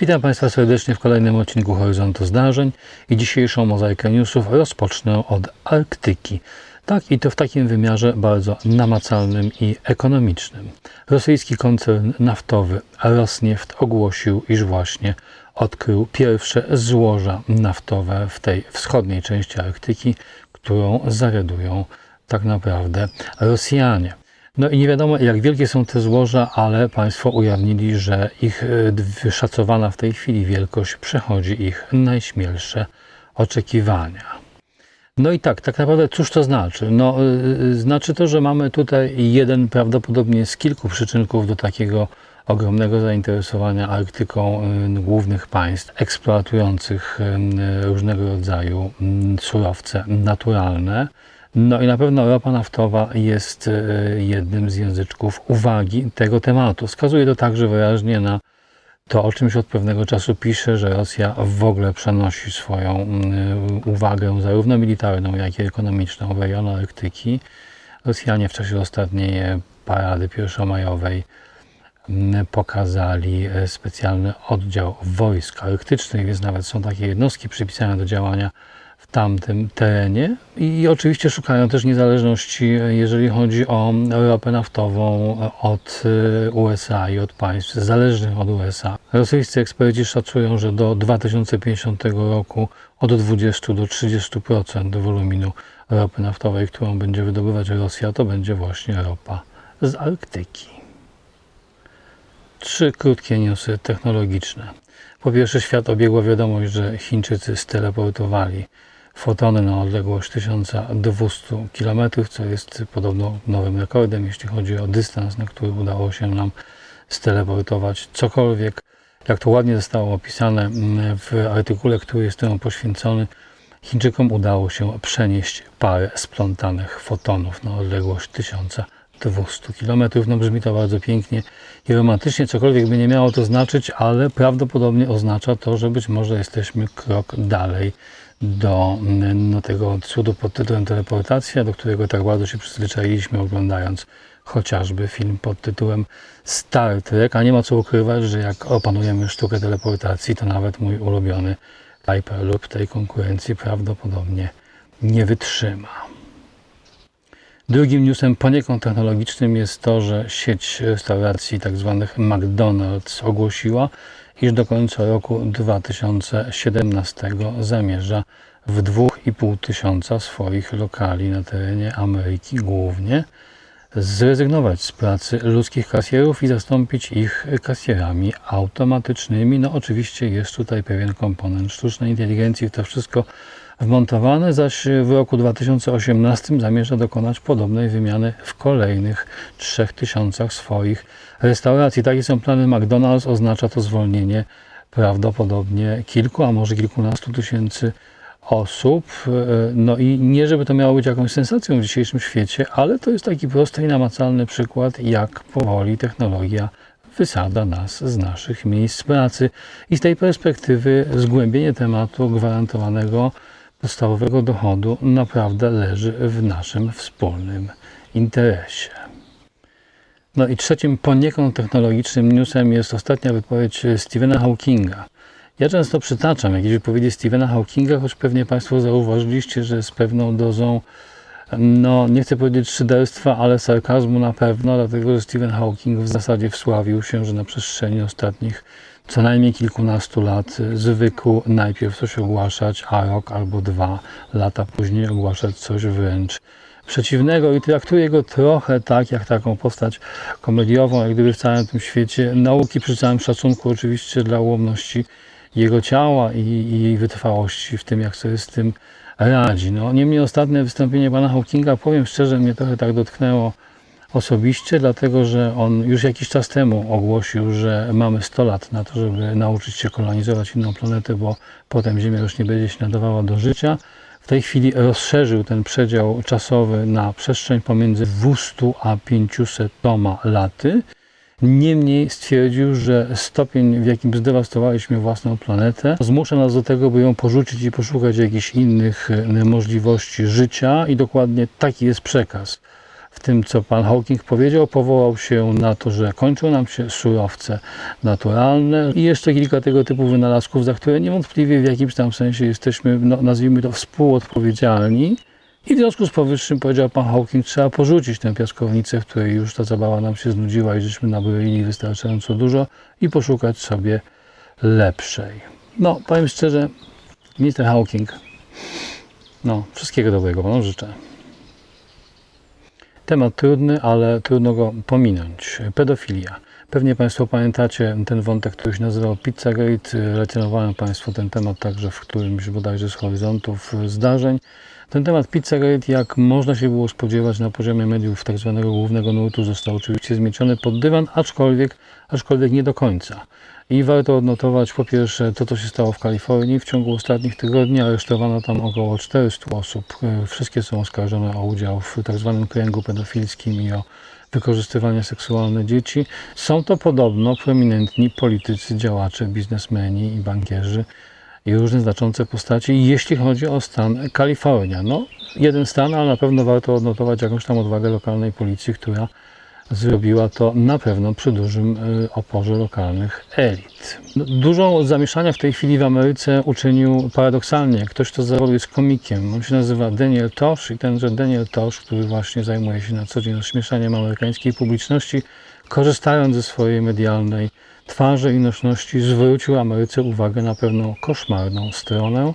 Witam Państwa serdecznie w kolejnym odcinku Horyzontu Zdarzeń i dzisiejszą mozaikę newsów rozpocznę od Arktyki. Tak, i to w takim wymiarze bardzo namacalnym i ekonomicznym. Rosyjski koncern naftowy Rosneft ogłosił, iż właśnie odkrył pierwsze złoża naftowe w tej wschodniej części Arktyki, którą zawiadują tak naprawdę Rosjanie. No i nie wiadomo, jak wielkie są te złoża, ale Państwo ujawnili, że ich e, wyszacowana w tej chwili wielkość przechodzi ich najśmielsze oczekiwania. No i tak, tak naprawdę cóż to znaczy? No, yy, znaczy to, że mamy tutaj jeden prawdopodobnie z kilku przyczynków do takiego ogromnego zainteresowania Arktyką głównych państw eksploatujących różnego rodzaju surowce naturalne. No i na pewno ropa naftowa jest jednym z języczków uwagi tego tematu. Wskazuje to także wyraźnie na to o czymś od pewnego czasu pisze, że Rosja w ogóle przenosi swoją mm, uwagę, zarówno militarną, jak i ekonomiczną, w rejon Arktyki. Rosjanie w czasie ostatniej parady pierwszomajowej pokazali e, specjalny oddział wojsk arktycznych, więc nawet są takie jednostki przypisane do działania tamtym terenie i oczywiście szukają też niezależności, jeżeli chodzi o ropę naftową od y, USA i od państw zależnych od USA. Rosyjscy eksperci szacują, że do 2050 roku od 20 do 30% woluminu ropy naftowej, którą będzie wydobywać Rosja, to będzie właśnie ropa z Arktyki. Trzy krótkie newsy technologiczne. Po pierwsze, świat obiegła wiadomość, że Chińczycy steleportowali fotony na odległość 1200 km, co jest podobno nowym rekordem, jeśli chodzi o dystans, na który udało się nam steleportować cokolwiek. Jak to ładnie zostało opisane mm, w artykule, który jest temu poświęcony, Chińczykom udało się przenieść parę splątanych fotonów na odległość 1200 km. No brzmi to bardzo pięknie i romantycznie, cokolwiek by nie miało to znaczyć, ale prawdopodobnie oznacza to, że być może jesteśmy krok dalej do no, tego cudu pod tytułem teleportacja, do którego tak bardzo się przyzwyczailiśmy oglądając chociażby film pod tytułem Star Trek, a nie ma co ukrywać, że jak opanujemy sztukę teleportacji, to nawet mój ulubiony Hyperloop tej konkurencji prawdopodobnie nie wytrzyma. Drugim newsem poniekąd technologicznym jest to, że sieć restauracji tzw. Tak McDonald's ogłosiła, iż do końca roku 2017 zamierza w 2,5 tysiąca swoich lokali na terenie Ameryki głównie zrezygnować z pracy ludzkich kasjerów i zastąpić ich kasjerami automatycznymi. No oczywiście jest tutaj pewien komponent sztucznej inteligencji to wszystko wmontowane, zaś w roku 2018 zamierza dokonać podobnej wymiany w kolejnych 3000 swoich restauracji. Takie są plany McDonald's, oznacza to zwolnienie prawdopodobnie kilku, a może kilkunastu tysięcy osób. No i nie, żeby to miało być jakąś sensacją w dzisiejszym świecie, ale to jest taki prosty i namacalny przykład, jak powoli technologia wysada nas z naszych miejsc pracy. I z tej perspektywy zgłębienie tematu gwarantowanego podstawowego dochodu naprawdę leży w naszym wspólnym interesie. No i trzecim poniekąd technologicznym newsem jest ostatnia wypowiedź Stephena Hawkinga. Ja często przytaczam jakieś wypowiedzi Stephena Hawkinga, choć pewnie Państwo zauważyliście, że z pewną dozą, no nie chcę powiedzieć szyderstwa, ale sarkazmu na pewno, dlatego że Stephen Hawking w zasadzie wsławił się, że na przestrzeni ostatnich co najmniej kilkunastu lat zwykł najpierw coś ogłaszać, a rok albo dwa lata później ogłaszać coś wręcz przeciwnego i traktuje go trochę tak, jak taką postać komediową, jak gdyby w całym tym świecie nauki, przy całym szacunku oczywiście dla ułomności jego ciała i, i wytrwałości w tym, jak sobie z tym radzi. No, niemniej ostatnie wystąpienie pana Hawkinga, powiem szczerze, mnie trochę tak dotknęło osobiście, dlatego że on już jakiś czas temu ogłosił, że mamy 100 lat na to, żeby nauczyć się kolonizować inną planetę, bo potem Ziemia już nie będzie się nadawała do życia. W tej chwili rozszerzył ten przedział czasowy na przestrzeń pomiędzy 200 a 500 laty. Niemniej stwierdził, że stopień, w jakim zdewastowaliśmy własną planetę, zmusza nas do tego, by ją porzucić i poszukać jakichś innych możliwości życia, i dokładnie taki jest przekaz w tym, co pan Hawking powiedział, powołał się na to, że kończą nam się surowce naturalne i jeszcze kilka tego typu wynalazków, za które niewątpliwie w jakimś tam sensie jesteśmy, no, nazwijmy to, współodpowiedzialni. I w związku z powyższym, powiedział pan Hawking, trzeba porzucić tę piaskownicę, w której już ta zabawa nam się znudziła i żeśmy nabroili wystarczająco dużo i poszukać sobie lepszej. No, powiem szczerze, minister Hawking, no, wszystkiego dobrego panu życzę. Temat trudny, ale trudno go pominąć. Pedofilia. Pewnie Państwo pamiętacie ten wątek, który się nazywał Pizzagate. Relacjonowałem Państwu ten temat także w którymś bodajże z horyzontów zdarzeń. Ten temat Pizzagate, jak można się było spodziewać na poziomie mediów tak zwanego głównego nurtu, został oczywiście zmieciony pod dywan, aczkolwiek, aczkolwiek nie do końca. I warto odnotować po pierwsze to, co się stało w Kalifornii. W ciągu ostatnich tygodni aresztowano tam około 400 osób. Wszystkie są oskarżone o udział w tak zwanym kręgu pedofilskim i o wykorzystywanie seksualne dzieci. Są to podobno prominentni politycy, działacze, biznesmeni i bankierzy i różne znaczące postaci, jeśli chodzi o stan Kalifornia. No, jeden stan, ale na pewno warto odnotować jakąś tam odwagę lokalnej policji, która zrobiła to na pewno przy dużym y, oporze lokalnych elit. Dużą zamieszania w tej chwili w Ameryce uczynił paradoksalnie ktoś, kto z zawodu jest komikiem. On się nazywa Daniel Tosh i tenże Daniel Tosh, który właśnie zajmuje się na co dzień rozśmieszaniem amerykańskiej publiczności, korzystając ze swojej medialnej twarzy i nośności, zwrócił Ameryce uwagę na pewną koszmarną stronę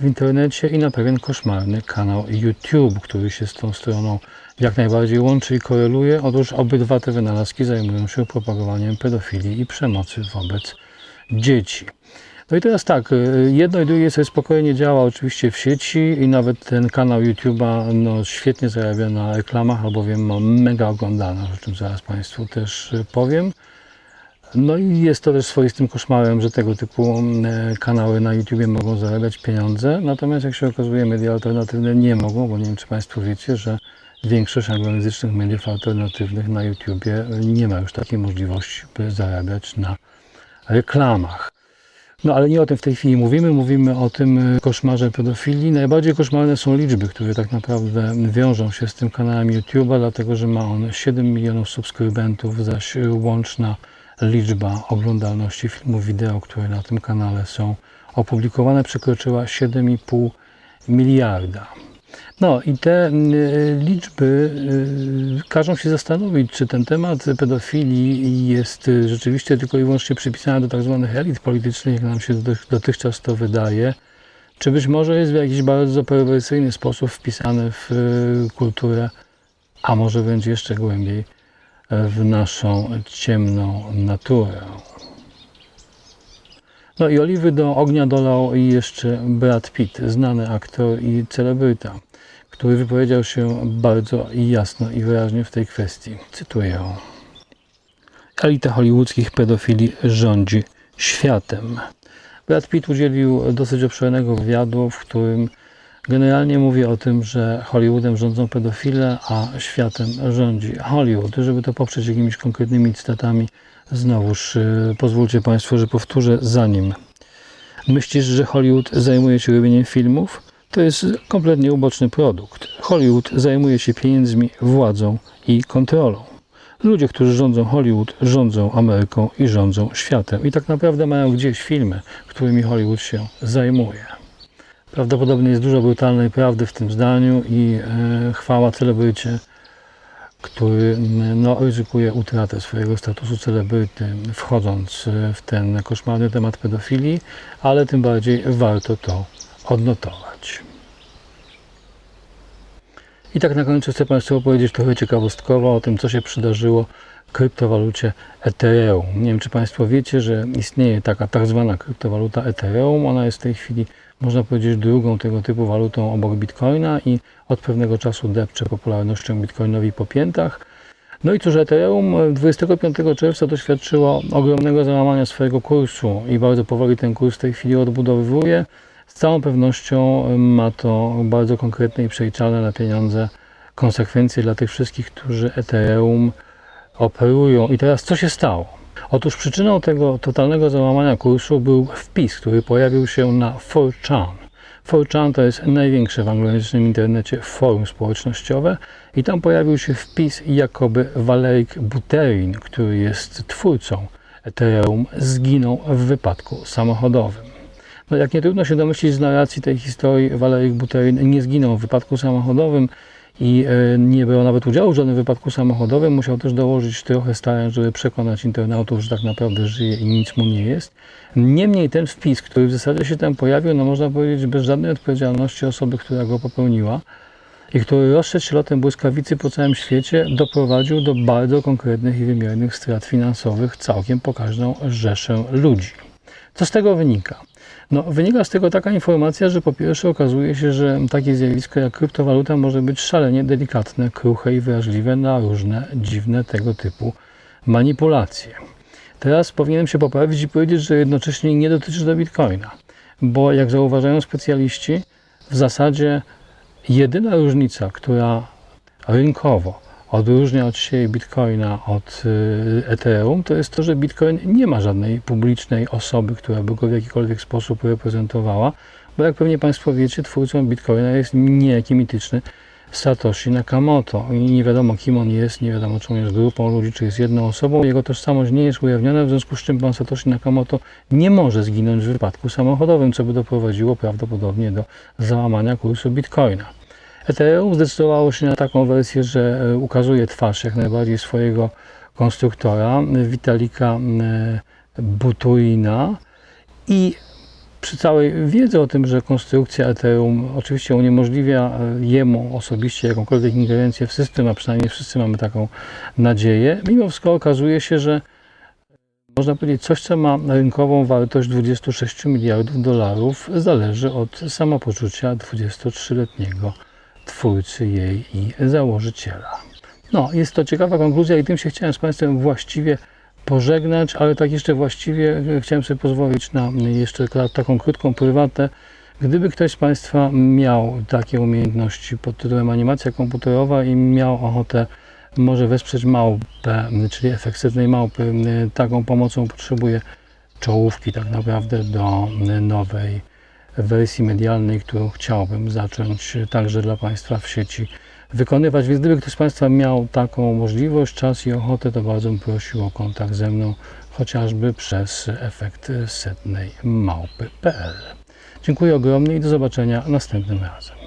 w internecie i na pewien koszmarny kanał YouTube, który się z tą stroną jak najbardziej łączy i koreluje. Otóż obydwa te wynalazki zajmują się propagowaniem pedofilii i przemocy wobec dzieci. No i teraz tak, y, jedno i drugie sobie spokojnie działa oczywiście w sieci i nawet ten kanał YouTube'a no, świetnie zarabia na reklamach, albowiem ma mega oglądalność, o czym zaraz Państwu też y, powiem. No i jest to też swoistym koszmarem, że tego typu kanały na YouTube mogą zarabiać pieniądze, natomiast jak się okazuje media alternatywne nie mogą, bo nie wiem czy Państwo wiecie, że większość anglojęzycznych mediów alternatywnych na YouTubie nie ma już takiej możliwości, by zarabiać na reklamach. No ale nie o tym w tej chwili mówimy, mówimy o tym koszmarze pedofilii. Najbardziej koszmarne są liczby, które tak naprawdę wiążą się z tym kanałem YouTube'a, dlatego że ma on 7 milionów subskrybentów, zaś łączna liczba oglądalności filmów wideo, które na tym kanale są opublikowane, przekroczyła 7,5 miliarda. No i te y, liczby y, każą się zastanowić, czy ten temat pedofilii jest y, rzeczywiście tylko i wyłącznie przypisany do tak zwanych elit politycznych, jak nam się dotychczas to wydaje, czy być może jest w jakiś bardzo perwersyjny sposób wpisany w kulturę, a może będzie jeszcze głębiej w naszą ciemną naturę. No i oliwy do ognia dolał jeszcze Brad Pitt, znany aktor i celebryta, który wypowiedział się bardzo jasno i wyraźnie w tej kwestii. Cytuję. Elita hollywoodzkich pedofili rządzi światem. Brad Pitt udzielił dosyć obszernego wywiadu, w którym generalnie mówi o tym, że Hollywoodem rządzą pedofile, a światem rządzi Hollywood. Żeby to poprzeć jakimiś konkretnymi cytatami, Znowuż y, pozwólcie Państwo, że powtórzę zanim. Myślisz, że Hollywood zajmuje się robieniem filmów? To jest kompletnie uboczny produkt. Hollywood zajmuje się pieniędzmi, władzą i kontrolą. Ludzie, którzy rządzą Hollywood, rządzą Ameryką i rządzą światem. I tak naprawdę mają gdzieś filmy, którymi Hollywood się zajmuje. Prawdopodobnie jest dużo brutalnej prawdy w tym zdaniu i e, chwała celebrycie który no, ryzykuje utratę swojego statusu celebryty, wchodząc w ten koszmarny temat pedofilii, ale tym bardziej warto to odnotować. I tak na końcu chcę Państwu opowiedzieć trochę ciekawostkowo o tym, co się przydarzyło kryptowalucie Ethereum. Nie wiem, czy Państwo wiecie, że istnieje taka tak zwana kryptowaluta Ethereum. Ona jest w tej chwili, można powiedzieć, drugą tego typu walutą obok Bitcoina i od pewnego czasu depcze popularnością Bitcoinowi po piętach. No i cóż, Ethereum 25 czerwca doświadczyło ogromnego załamania swojego kursu i bardzo powoli ten kurs w tej chwili odbudowywuje. Z całą pewnością ma to bardzo konkretne i przeliczalne na pieniądze konsekwencje dla tych wszystkich, którzy Ethereum operują. I teraz co się stało? Otóż przyczyną tego totalnego załamania kursu był wpis, który pojawił się na 4chan. 4chan to jest największe w anglojęzycznym internecie forum społecznościowe i tam pojawił się wpis, jakoby Valerik Buterin, który jest twórcą Ethereum, zginął w wypadku samochodowym. No jak nie trudno się domyślić z narracji tej historii, Valerik Buterin nie zginął w wypadku samochodowym i e, nie brał nawet udziału w żadnym wypadku samochodowym. Musiał też dołożyć trochę starań, żeby przekonać internautów, że tak naprawdę żyje i nic mu nie jest. Niemniej ten wpis, który w zasadzie się tam pojawił, no można powiedzieć bez żadnej odpowiedzialności osoby, która go popełniła i który rozszedł się lotem błyskawicy po całym świecie, doprowadził do bardzo konkretnych i wymiernych strat finansowych całkiem pokaźną rzeszę ludzi. Co z tego wynika? No, wynika z tego taka informacja, że po pierwsze okazuje się, że takie zjawisko jak kryptowaluta może być szalenie delikatne, kruche i wrażliwe na różne dziwne tego typu manipulacje. Teraz powinienem się poprawić i powiedzieć, że jednocześnie nie dotyczy to bitcoina, bo jak zauważają specjaliści, w zasadzie jedyna różnica, która rynkowo odróżnia od siebie Bitcoina od y, Ethereum, to jest to, że Bitcoin nie ma żadnej publicznej osoby, która by go w jakikolwiek sposób reprezentowała, bo jak pewnie Państwo wiecie, twórcą Bitcoina jest niejaki mityczny Satoshi Nakamoto i nie wiadomo kim on jest, nie wiadomo czy on jest grupą ludzi, czy jest jedną osobą, jego tożsamość nie jest ujawniona, w związku z czym pan Satoshi Nakamoto nie może zginąć w wypadku samochodowym, co by doprowadziło prawdopodobnie do załamania kursu Bitcoina. Ethereum zdecydowało się na taką wersję, że e, ukazuje twarz jak najbardziej swojego konstruktora, Witalika e, Buturina i przy całej wiedzy o tym, że konstrukcja Ethereum oczywiście uniemożliwia e, jemu osobiście jakąkolwiek ingerencję w system, a przynajmniej wszyscy mamy taką nadzieję, mimo wszystko okazuje się, że można powiedzieć, coś, co ma rynkową wartość 26 miliardów dolarów, zależy od samopoczucia 23-letniego twórcy jej i założyciela. No, jest to ciekawa konkluzja i tym się chciałem z Państwem właściwie pożegnać, ale tak jeszcze właściwie chciałem sobie pozwolić na jeszcze taką krótką prywatę. Gdyby ktoś z Państwa miał takie umiejętności pod tytułem animacja komputerowa i miał ochotę może wesprzeć małpę, czyli efekt setnej małpy, taką pomocą potrzebuje czołówki tak naprawdę do nowej wersji medialnej, którą chciałbym zacząć także dla Państwa w sieci wykonywać. Więc gdyby ktoś z Państwa miał taką możliwość, czas i ochotę, to bardzo bym prosił o kontakt ze mną, chociażby przez efekt setnej małpy.pl. Dziękuję ogromnie i do zobaczenia następnym razem.